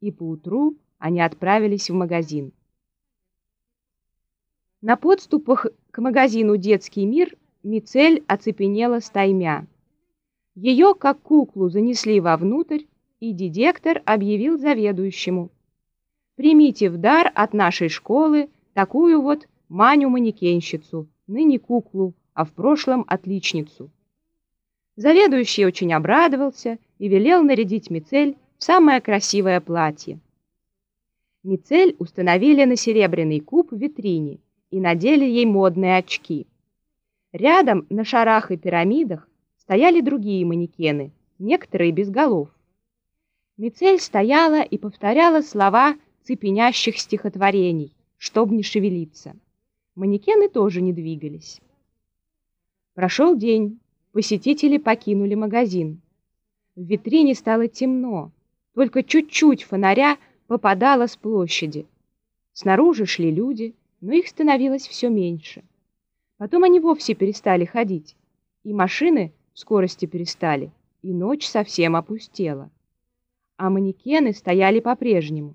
и поутру они отправились в магазин. На подступах к магазину «Детский мир» Мицель оцепенела стаймя. Ее, как куклу, занесли вовнутрь, и директор объявил заведующему. «Примите в дар от нашей школы такую вот Маню-манекенщицу, ныне куклу, а в прошлом отличницу». Заведующий очень обрадовался и велел нарядить Мицель самое красивое платье. Мицель установили на серебряный куб в витрине и надели ей модные очки. Рядом на шарах и пирамидах стояли другие манекены, некоторые без голов. Мицель стояла и повторяла слова цепенящих стихотворений, чтоб не шевелиться. Манекены тоже не двигались. Прошел день, посетители покинули магазин. В витрине стало темно, только чуть-чуть фонаря попадало с площади. Снаружи шли люди, но их становилось все меньше. Потом они вовсе перестали ходить, и машины в скорости перестали, и ночь совсем опустела. А манекены стояли по-прежнему,